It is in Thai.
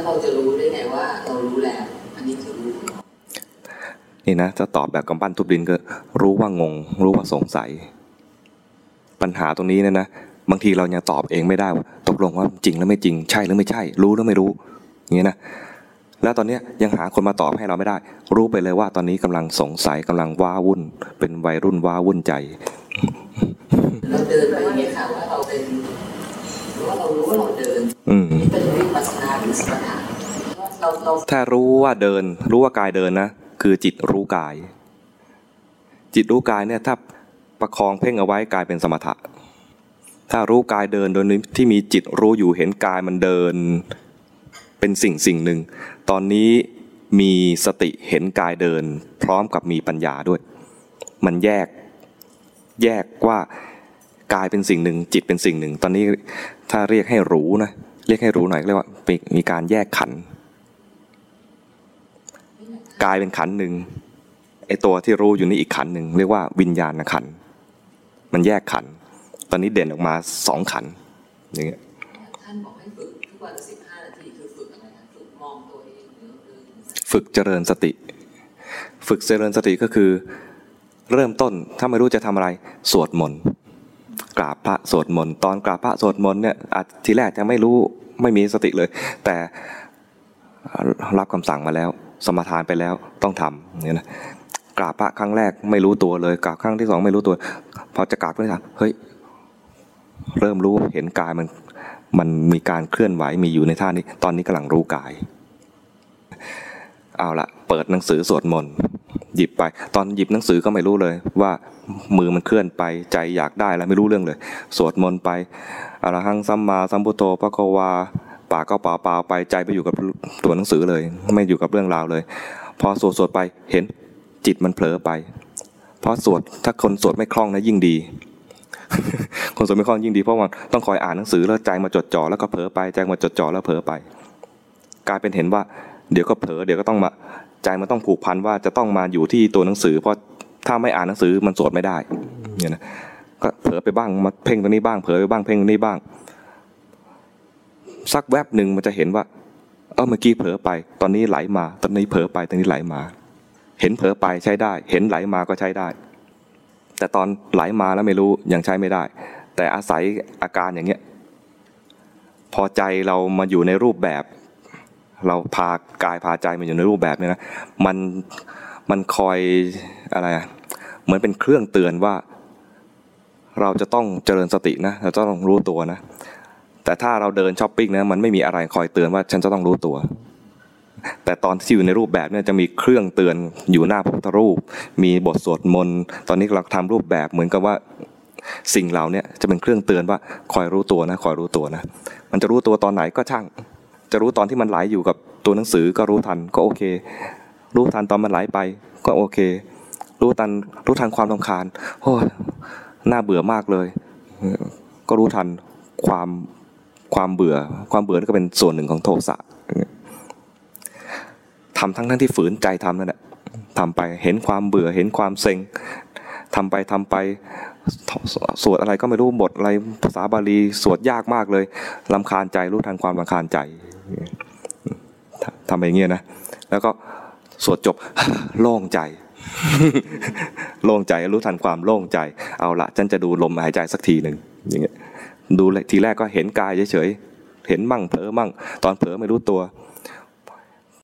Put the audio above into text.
แล้วเราจะรู้ได้ไงว่าเรารู้แล้ว อันนี้คือรู้นี่นะจะตอบแบบกำปั้นทุบดินก็รู้ว่างง รู้ว่าสงสัย ปัญหาตรงนี้เนี่ยนะบางทีเรายังตอบเองไม่ได้ว่าตกลงว่าจริงแล้วไม่จริงใช่หรือไม่ใช่ รู้หรือไม่รู้อย่างนี้นะแล้วตอนนี้ยังหาคนมาตอบให้เราไม่ได้ รู้ไปเลยว่าตอนนี้กำลังสงสัยกำลังว้าวุ่น เป็นวัยรุ่นว้าวุ่นใจเราเดินไปอย่างเงี้ยค่ะว่าเราเป็นว่าเรารู้ว่าเราเดิน เป็นวิปัสสนาหรือสมถะถ้ารู้ว่าเดิน รู้ว่ากายเดินนะ คือจิตรู้กาย จิตรู้กายเนี่ยถ้าประคองเพ่งเอาไว้กายเป็นสมถะ ถ้ารู้กายเดินโดยที่มีจิตรู้อยู่เห็นกายมันเดิน เป็นสิ่งสิ่งหนึ่ง ตอนนี้มีสติเห็นกายเดิน พร้อมกับมีปัญญาด้วย มันแยกแยกว่ากายเป็นสิ่งหนึ่ง จิตเป็นสิ่งหนึ่ง ตอนนี้ถ้าเรียกให้รู้นะ เรียกให้รู้หน่อยเรียกว่ามีการแยกขันธ์กายเป็นขันธ์หนึ่งไอตัวที่รู้อยู่นี่อีกขันธ์หนึ่งเรียกว่าวิญญาณขันธ์มันแยกขันธ์ตอนนี้เด่นออกมาสองขันธ์อย่างเงี้ยท่านบอกให้ฝึกทุกวันละสิบห้านาทีคือฝึกอะไรนะฝึกมองตัวเองหรือหรือฝึกเจริญสติ ฝึกเจริญสติก็คือ เริ่มต้นถ้าไม่รู้จะทำอะไร สวดมนต์ กราบพระสวดมนต์ตอนกราบพระสวดมนต์เนี่ยอาจทีแรกยังไม่รู้ไม่มีสติเลย แต่รับคำสั่งมาแล้ว สมทานไปแล้วต้องทำเนี่ยนะกราบพระครั้งแรกไม่รู้ตัวเลยกราบครั้งที่สองไม่รู้ตัว พอจะกราบครั้งที่สามเฮ้ยเริ่มรู้เห็นกายมันมันมีการเคลื่อนไหวมีอยู่ในท่านี้ ตอนนี้กำลังรู้กาย เอาละเปิดหนังสือสวดมนต์ หยิบไป ตอนหยิบหนังสือก็ไม่รู้เลยว่ามือมันเคลื่อนไปใจอยากได้แล้วไม่รู้เรื่องเลย สวดมนต์ไปอรหังสัมมาสัมพุทโธพระกวาปากก็เปล่าเปล่าไปใจไปอยู่กับตัวหนังสือเลย ไม่อยู่กับเรื่องราวเลย พอสวดสวดไปเห็นจิตมันเผลอไปเพราะสวดถ้าคนสวดไม่คล่องนะยิ่งดี คนสวดไม่คล่องยิ่งดีเพราะว่าต้องคอยอ่านหนังสือแล้วใจมาจดจ่อแล้วก็เผลอไปใจมาจดจ่อแล้วเผลอไป กลายเป็นเห็นว่าเดี๋ยวก็เผลอเดี๋ยวก็ต้องมา ใจมันต้องผูกพันว่าจะต้องมาอยู่ที่ตัวหนังสือ เพราะถ้าไม่อ่านหนังสือมันสวดไม่ได้เนี่ยนะก็เผลอไปบ้างมาเพ่งตรงนี้บ้างเผลอไปบ้างเพ่งตรงนี้บ้าง สักแวบหนึ่งมันจะเห็นว่า เออเมื่อกี้เผลอไป ตอนนี้ไหลมา ตอนนี้เผลอไปตอนนี้ไหลมา เห็นเผลอไปใช้ได้ เห็นไหลมาก็ใช้ได้ แต่ตอนไหลมาแล้วไม่รู้ยังใช้ไม่ได้ แต่อาศัยอาการอย่างเงี้ยพอใจเรามาอยู่ในรูปแบบ เราพากายพาใจมาอยู่ในรูปแบบเนี่ยนะมันมันคอยอะไรอะเหมือนเป็นเครื่องเตือนว่า เราจะต้องเจริญสตินะเราจะต้องรู้ตัวนะ แต่ถ้าเราเดินช้อปปิ้งนะมันไม่มีอะไรคอยเตือนว่าฉันจะต้องรู้ตัว แต่ตอนที่อยู่ในรูปแบบเนี่ยจะมีเครื่องเตือนอยู่หน้าพระพุทธรูป มีบทสวดมนต์ตอนนี้เราทำรูปแบบเหมือนกับว่าสิ่งเหล่านี้จะเป็นเครื่องเตือนว่าคอยรู้ตัวนะคอยรู้ตัวนะ มันจะรู้ตัวตอนไหนก็ช่าง จะรู้ตอนที่มันไหลอยู่กับตัวหนังสือก็รู้ทันก็โอเค รู้ทันตอนมันไหลไป ก็โอเค รู้ทันรู้ทันความรำคาญโอ้น่าเบื่อมากเลย ก็รู้ทันความความเบื่อ ความเบื่อนี่ก็เป็นส่วนหนึ่งของโทสะทำทั้งทั้งที่ฝืนใจทำนั่นแหละทำไปเห็นความเบื่อเห็นความเซ็งทำไปทำไป สวดอะไรก็ไม่รู้บทอะไรภาษาบาลีสวดยากมากเลยลำคาญใจรู้ทันความลำคาญใจทำอย่างเงี้ยนะ แล้วก็สวดจบโล่งใจ โล่งใจรู้ทันความโล่งใจ เอาละฉันจะดูลมหายใจสักทีหนึ่งอย่างเงี้ยดูทีแรกก็เห็นกายเฉยๆเห็นมั่งเผลอมั่ง ตอนเผลอไม่รู้ตัว